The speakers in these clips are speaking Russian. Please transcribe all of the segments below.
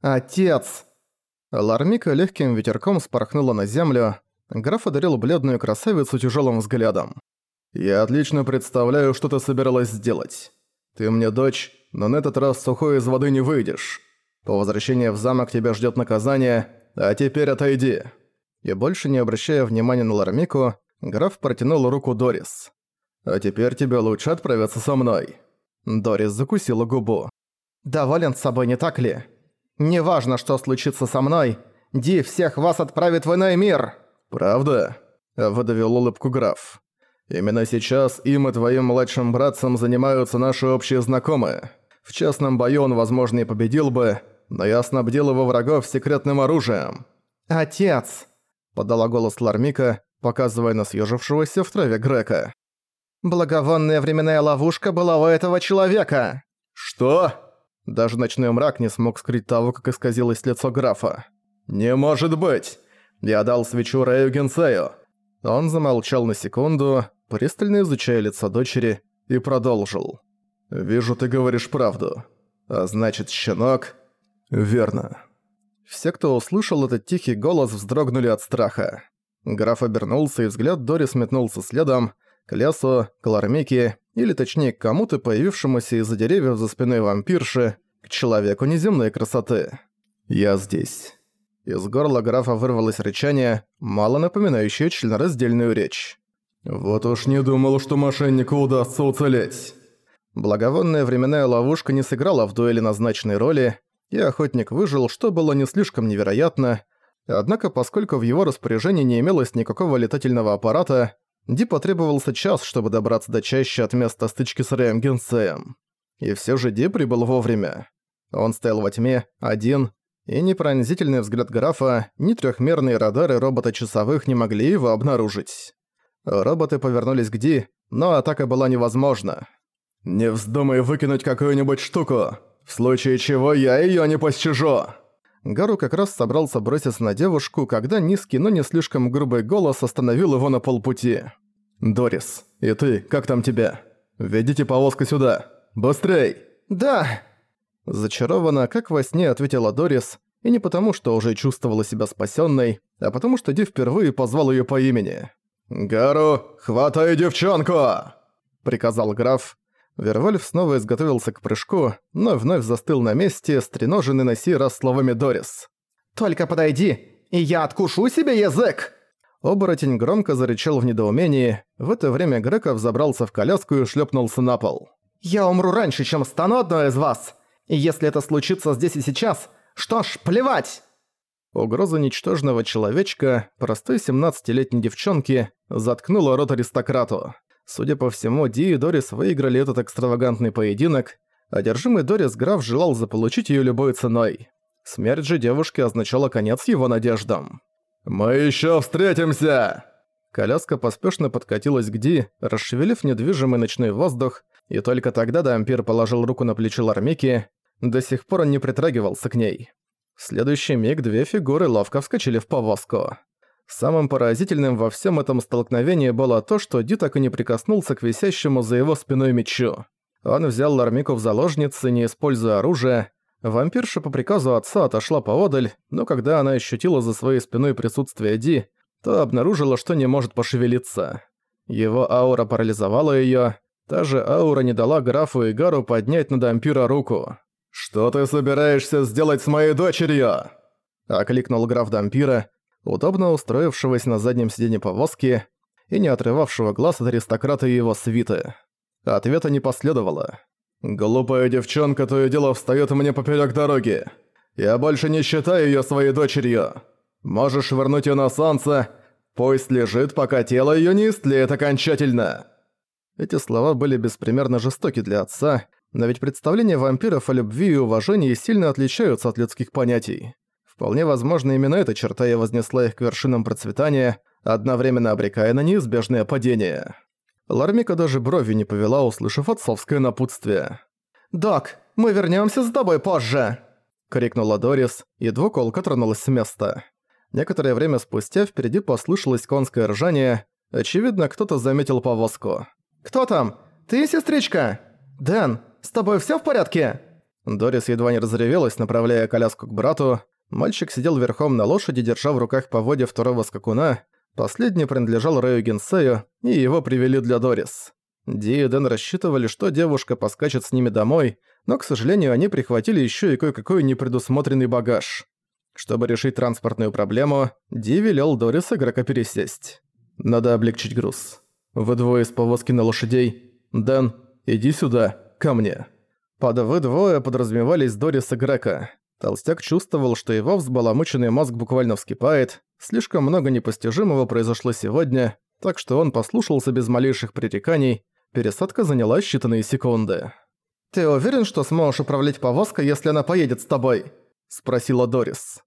«Отец!» Лармика легким ветерком спорхнула на землю. Граф одарил бледную красавицу тяжелым взглядом. «Я отлично представляю, что ты собиралась сделать. Ты мне дочь, но на этот раз сухой из воды не выйдешь. По возвращении в замок тебя ждет наказание, а теперь отойди». И больше не обращая внимания на Лармику, граф протянул руку Дорис. «А теперь тебе лучше отправиться со мной». Дорис закусила губу. «Доволен с собой, не так ли? Неважно, что случится со мной, Ди всех вас отправит в иной мир!» «Правда?» – выдавил улыбку граф. «Именно сейчас им и твоим младшим братцем занимаются наши общие знакомые. В частном бою он, возможно, и победил бы, но я снабдил его врагов секретным оружием». «Отец!» – подала голос Лармика, показывая на съежившегося в траве Грека. «Благовонная временная ловушка была у этого человека!» «Что?» Даже ночной мрак не смог скрыть того, как исказилось лицо графа. «Не может быть! Я дал свечу Рэю Генсею!» Он замолчал на секунду, пристально изучая лицо дочери, и продолжил. «Вижу, ты говоришь правду. А значит, щенок...» «Верно». Все, кто услышал этот тихий голос, вздрогнули от страха. Граф обернулся, и взгляд Дори сметнулся следом, к лесу, к Лармике, или точнее к кому-то, появившемуся из-за деревьев за спиной вампирши, к человеку неземной красоты. «Я здесь». Из горла графа вырвалось рычание, мало напоминающее членораздельную речь. «Вот уж не думал, что мошеннику удастся уцелеть». Благовонная временная ловушка не сыграла в дуэли назначенной роли, и охотник выжил, что было не слишком невероятно, однако поскольку в его распоряжении не имелось никакого летательного аппарата, Ди потребовался час, чтобы добраться до чаще от места стычки с Рэем Генсеем. И все же Ди прибыл вовремя. Он стоял во тьме, один, и ни пронзительный взгляд графа, ни трехмерные радары робота-часовых не могли его обнаружить. Роботы повернулись к Ди, но атака была невозможна. «Не вздумай выкинуть какую-нибудь штуку, в случае чего я её не пощажу!» Гару как раз собрался броситься на девушку, когда низкий, но не слишком грубый голос остановил его на полпути. «Дорис, и ты, как там тебя? Ведите повозку сюда! Быстрей!» «Да!» Зачарованно, как во сне ответила Дорис, и не потому, что уже чувствовала себя спасенной, а потому что Ди впервые позвал ее по имени. «Гару, хватай девчонку!» – приказал граф. Вервольф снова изготовился к прыжку, но вновь застыл на месте, стреноженный на сей раз словами Дорис. «Только подойди, и я откушу себе язык!» Оборотень громко зарычал в недоумении. В это время Греков забрался в коляску и шлепнулся на пол. «Я умру раньше, чем стану одной из вас! И если это случится здесь и сейчас, что ж, плевать!» Угроза ничтожного человечка, простой 17-летней девчонки, заткнула рот аристократу. Судя по всему, Ди и Дорис выиграли этот экстравагантный поединок, одержимый Дорис граф желал заполучить её любой ценой. Смерть же девушки означала конец его надеждам. «Мы ещё встретимся!» Коляска поспешно подкатилась к Ди, расшевелив недвижимый ночной воздух, и только тогда Дампир положил руку на плечо Лармики, до сих пор он не притрагивался к ней. В следующий миг две фигуры ловко вскочили в повозку. Самым поразительным во всем этом столкновении было то, что Ди так и не прикоснулся к висящему за его спиной мечу. Он взял Лармику в заложницы, не используя оружие. Вампирша по приказу отца отошла поодаль, но когда она ощутила за своей спиной присутствие Ди, то обнаружила, что не может пошевелиться. Его аура парализовала её, та же аура не дала графу и Гару поднять на Дампира руку. «Что ты собираешься сделать с моей дочерью?» Окликнул граф Дампира, удобно устроившегося на заднем сиденье повозки и не отрывавшего глаз от аристократа и его свиты. Ответа не последовало. «Глупая девчонка то и дело встаёт мне поперёк дороги. Я больше не считаю её своей дочерью. Можешь вернуть её на солнце, пусть лежит, пока тело её не истлеет окончательно». Эти слова были беспримерно жестоки для отца, но ведь представления вампиров о любви и уважении сильно отличаются от людских понятий. Вполне возможно, именно эта черта и вознесла их к вершинам процветания, одновременно обрекая на неизбежное падение. Лармика даже брови не повела, услышав отцовское напутствие. «Док, мы вернёмся с тобой позже!» — крикнула Дорис, и двуколка тронулась с места. Некоторое время спустя впереди послышалось конское ржание. Очевидно, кто-то заметил повозку. «Кто там? Ты, сестричка? Дэн, с тобой всё в порядке?» Дорис едва не разревелась, направляя коляску к брату. Мальчик сидел верхом на лошади, держа в руках поводья второго скакуна. Последний принадлежал Рэю Генсею, и его привели для Дорис. Ди и Дэн рассчитывали, что девушка поскачет с ними домой, но, к сожалению, они прихватили еще и кое-какой непредусмотренный багаж. Чтобы решить транспортную проблему, Ди велел Дорис игрока пересесть. Надо облегчить груз. Вы двое из повозки на лошадей. Дэн, иди сюда, ко мне. Под «вы двое» подразумевались Дорис и Грека. Толстяк чувствовал, что его взбаламученный мозг буквально вскипает, слишком много непостижимого произошло сегодня, так что он послушался без малейших пререканий, пересадка заняла считанные секунды. «Ты уверен, что сможешь управлять повозкой, если она поедет с тобой?» – спросила Дорис.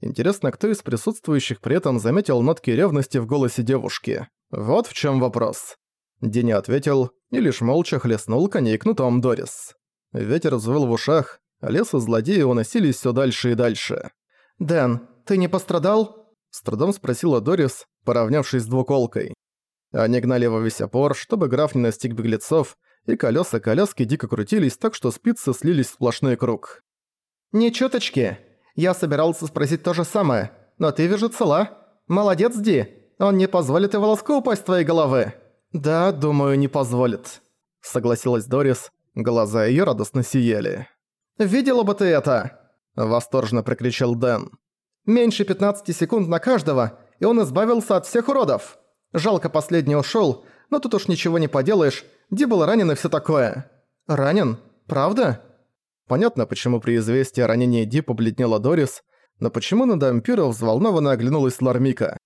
Интересно, кто из присутствующих при этом заметил нотки ревности в голосе девушки. Вот в чем вопрос. Дени ответил и лишь молча хлестнул коней кнутом Дорис. Ветер взвыл в ушах, а лес и злодеи уносились все дальше и дальше. «Дэн, ты не пострадал?» С трудом спросила Дорис, поравнявшись с двуколкой. Они гнали во весь опор, чтобы граф не настиг беглецов, и колеса коляски дико крутились так, что спицы слились в сплошной круг. «Не чуточки. Я собирался спросить то же самое, но ты, вижу, цела. Молодец, Ди. Он не позволит и волоску упасть с твоей головы». «Да, думаю, не позволит», — согласилась Дорис. Глаза её радостно сияли. «Видела бы ты это!» – восторженно прокричал Дэн. «Меньше 15 секунд на каждого, и он избавился от всех уродов. Жалко, последний ушёл, но тут уж ничего не поделаешь, Ди был ранен и всё такое». «Ранен? Правда?» Понятно, почему при известии о ранении Ди побледнела Дорис, но почему на Дампира взволнованно оглянулась Лармика.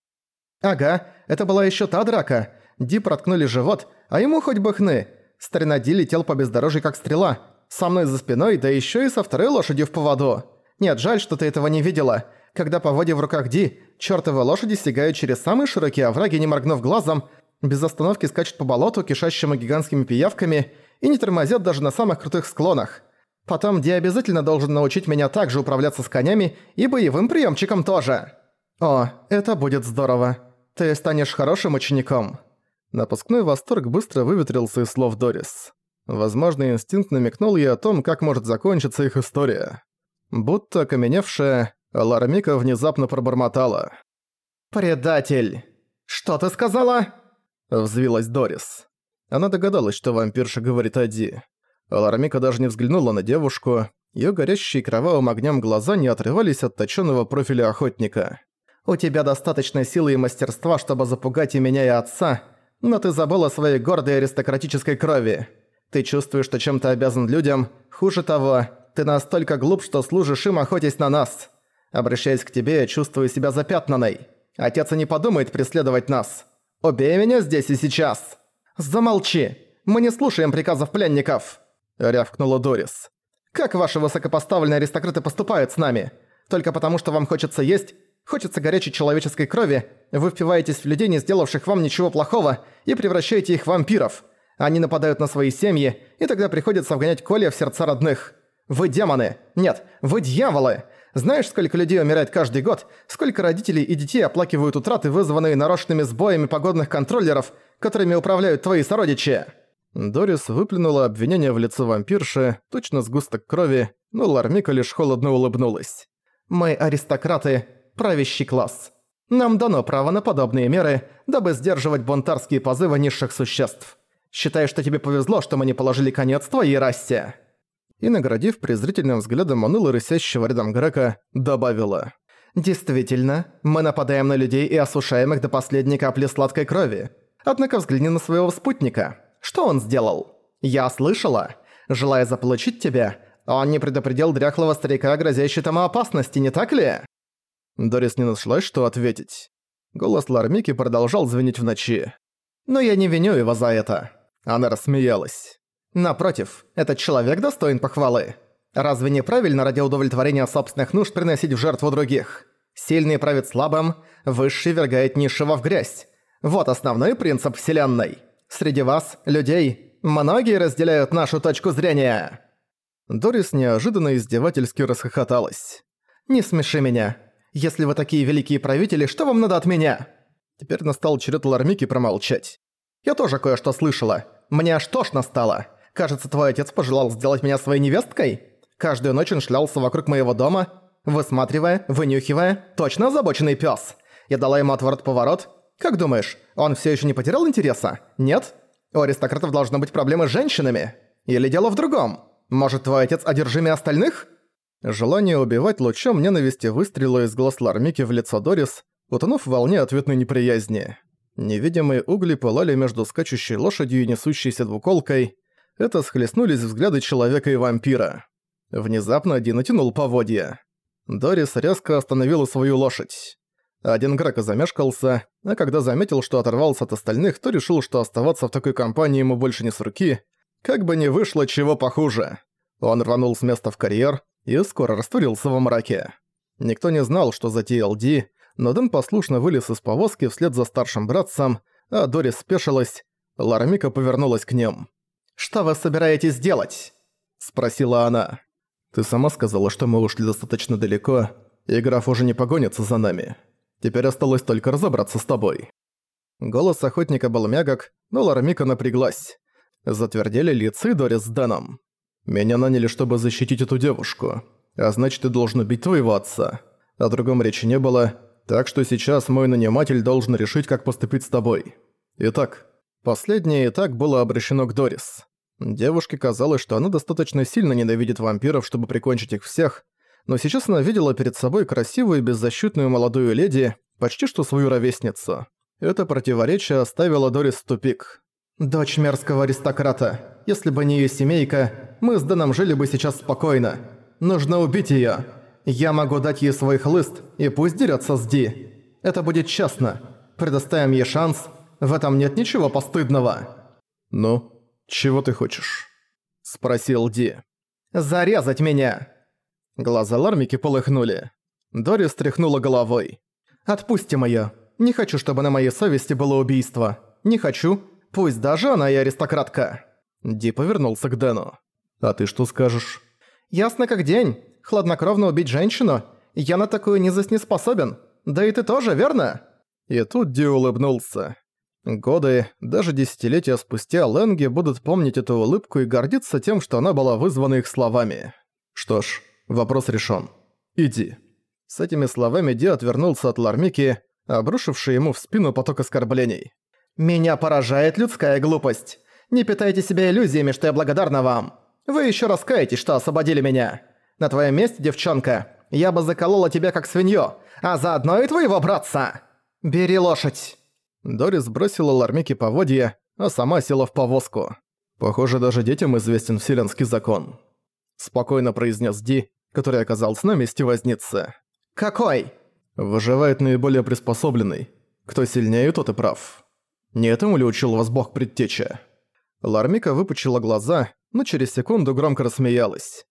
«Ага, это была ещё та драка. Ди проткнули живот, а ему хоть бы хны. Старина Ди летел по бездорожью как стрела, со мной за спиной, да еще и со второй лошадью в поводу. Нет, жаль, что ты этого не видела. Когда поводья в руках Ди, чертовы лошади стягают через самые широкие овраги, не моргнув глазом, без остановки скачут по болоту, кишащему гигантскими пиявками, и не тормозят даже на самых крутых склонах. Потом Ди обязательно должен научить меня также управляться с конями и боевым приемчиком тоже. О, это будет здорово. Ты станешь хорошим учеником. Напускной восторг быстро выветрился из слов Дорис. Возможно, инстинкт намекнул ей о том, как может закончиться их история. Будто окаменевшая, Лармика внезапно пробормотала. «Предатель! Что ты сказала?» Взвилась Дорис. Она догадалась, что вампирша говорит о Ди. Лармика даже не взглянула на девушку, её горящие кровавым огнем глаза не отрывались от точёного профиля охотника. «У тебя достаточно силы и мастерства, чтобы запугать и меня, и отца, но ты забыла о своей гордой аристократической крови. Ты чувствуешь, что чем-то обязан людям. Хуже того, ты настолько глуп, что служишь им, охотясь на нас. Обращаясь к тебе, я чувствую себя запятнанной. Отец и не подумает преследовать нас. Убей меня здесь и сейчас. Замолчи. Мы не слушаем приказов пленников. Рявкнула Дорис. Как ваши высокопоставленные аристократы поступают с нами? Только потому, что вам хочется есть, хочется горячей человеческой крови, вы впиваетесь в людей, не сделавших вам ничего плохого, и превращаете их в вампиров. Они нападают на свои семьи, и тогда приходится вгонять колья в сердца родных. Вы демоны! Нет, вы дьяволы! Знаешь, сколько людей умирает каждый год? Сколько родителей и детей оплакивают утраты, вызванные нарочными сбоями погодных контроллеров, которыми управляют твои сородичи?» Дорис выплюнула обвинение в лицо вампирши, точно сгусток крови, но Лармика лишь холодно улыбнулась. «Мы аристократы, правящий класс. Нам дано право на подобные меры, дабы сдерживать бунтарские позывы низших существ. Считаю, что тебе повезло, что мы не положили конец твоей расе». И, наградив презрительным взглядом уныло рысящего рядом Грека, добавила. «Действительно, мы нападаем на людей и осушаем их до последней капли сладкой крови. Однако взгляни на своего спутника. Что он сделал? Я слышала. Желая заполучить тебя, он не предупредил дряхлого старика, грозящей тому опасности, не так ли?» Дорис не нашлась, что ответить. Голос Лармики продолжал звенеть в ночи. «Но я не виню его за это». Она рассмеялась. «Напротив, этот человек достоин похвалы. Разве не правильно ради удовлетворения собственных нужд приносить в жертву других? Сильный правит слабым, высший вергает низшего в грязь. Вот основной принцип Вселенной. Среди вас, людей, многие разделяют нашу точку зрения». Дорис неожиданно издевательски расхохоталась. «Не смеши меня. Если вы такие великие правители, что вам надо от меня?» Теперь настал черед Лармики промолчать. «Я тоже кое-что слышала. Мне аж тошно стало. Кажется, твой отец пожелал сделать меня своей невесткой? Каждую ночь он шлялся вокруг моего дома, высматривая, вынюхивая, точно озабоченный пёс. Я дала ему отворот-поворот. Как думаешь, он всё ещё не потерял интереса? Нет? У аристократов должно быть проблемы с женщинами. Или дело в другом? Может, твой отец одержимее остальных?» Желание убивать лучом ненависти выстрелило из глаз Лармики в лицо Дорис, утонув в волне ответной неприязни. Невидимые угли пылали между скачущей лошадью и несущейся двуколкой. Это схлестнулись взгляды человека и вампира. Внезапно один натянул поводья. Дорис резко остановила свою лошадь. Один Грака замешкался, а когда заметил, что оторвался от остальных, то решил, что оставаться в такой компании ему больше не с руки, как бы не вышло чего похуже. Он рванул с места в карьер и скоро растворился во мраке. Никто не знал, что затеял Ди, но Дэн послушно вылез из повозки вслед за старшим братцем, а Дорис спешилась. Ларамика повернулась к ним. «Что вы собираетесь делать?» – спросила она. «Ты сама сказала, что мы ушли достаточно далеко, и граф уже не погонится за нами. Теперь осталось только разобраться с тобой». Голос охотника был мягок, но Ларамика напряглась. Затвердели лица Дорис с Дэном. «Меня наняли, чтобы защитить эту девушку. А значит, ты должен убить твоего отца. О другом речи не было, так что сейчас мой наниматель должен решить, как поступить с тобой. Итак, последнее и так было обращено к Дорис. Девушке казалось, что она достаточно сильно ненавидит вампиров, чтобы прикончить их всех, но сейчас она видела перед собой красивую и беззащитную молодую леди, почти что свою ровесницу. Это противоречие оставило Дорис в тупик. «Дочь мерзкого аристократа. Если бы не её семейка, мы с Дэном жили бы сейчас спокойно. Нужно убить её. Я могу дать ей свой хлыст, и пусть дерется с Ди. Это будет честно. Предоставим ей шанс. В этом нет ничего постыдного». «Ну, чего ты хочешь?» – спросил Ди. «Зарезать меня!» Глаза Лармики полыхнули. Дори стряхнула головой. «Отпусти моё. Не хочу, чтобы на моей совести было убийство. Не хочу. Пусть даже она и аристократка». Ди повернулся к Дэну. «А ты что скажешь?» «Ясно как день хладнокровно убить женщину? Я на такую низость не способен. Да и ты тоже, верно?» И тут Ди улыбнулся. Годы, даже десятилетия спустя, Ленги будут помнить эту улыбку и гордиться тем, что она была вызвана их словами. Что ж, вопрос решен. Иди. С этими словами Ди отвернулся от Лармики, обрушивший ему в спину поток оскорблений. «Меня поражает людская глупость. Не питайте себя иллюзиями, что я благодарна вам. Вы еще раскаетесь, что освободили меня. На твоем месте, девчонка, я бы заколола тебя как свинью, а заодно и твоего братца. Бери лошадь!» Дорис бросила Лармики поводья, а сама села в повозку. Похоже, даже детям известен вселенский закон. Спокойно произнес Ди, который оказался на месте возницы. «Какой?» Выживает наиболее приспособленный. Кто сильнее, тот и прав. Не этому ли учил вас бог предтеча? Лармика выпучила глаза, но через секунду громко рассмеялась.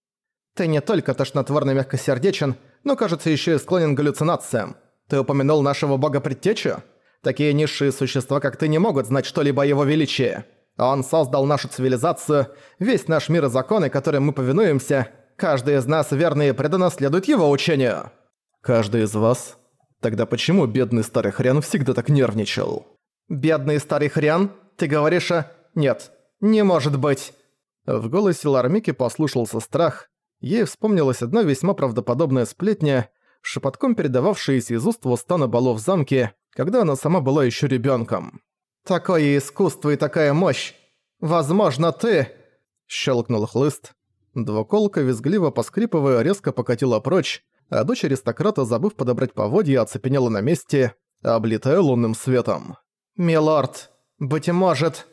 Ты не только тошнотворно мягкосердечен, но, кажется, еще и склонен к галлюцинациям. Ты упомянул нашего бога-предтечу? Такие низшие существа, как ты, не могут знать что-либо о его величии. Он создал нашу цивилизацию, весь наш мир и законы, которым мы повинуемся. Каждый из нас верно и преданно следует его учению. Каждый из вас? Тогда почему бедный старый хрен всегда так нервничал? Бедный старый хрен? Ты говоришь, а... Нет, не может быть. В голосе Лармики послушался страх, Ей вспомнилась одна весьма правдоподобная сплетня, шепотком передававшаяся из уст Востана Бало в замке, когда она сама была еще ребенком. «Такое искусство и такая мощь! Возможно, ты...» Щелкнул хлыст. Двуколка, визгливо поскрипывая, резко покатила прочь, а дочь аристократа, забыв подобрать поводья, оцепенела на месте, облитая лунным светом. «Милорд, быть может...»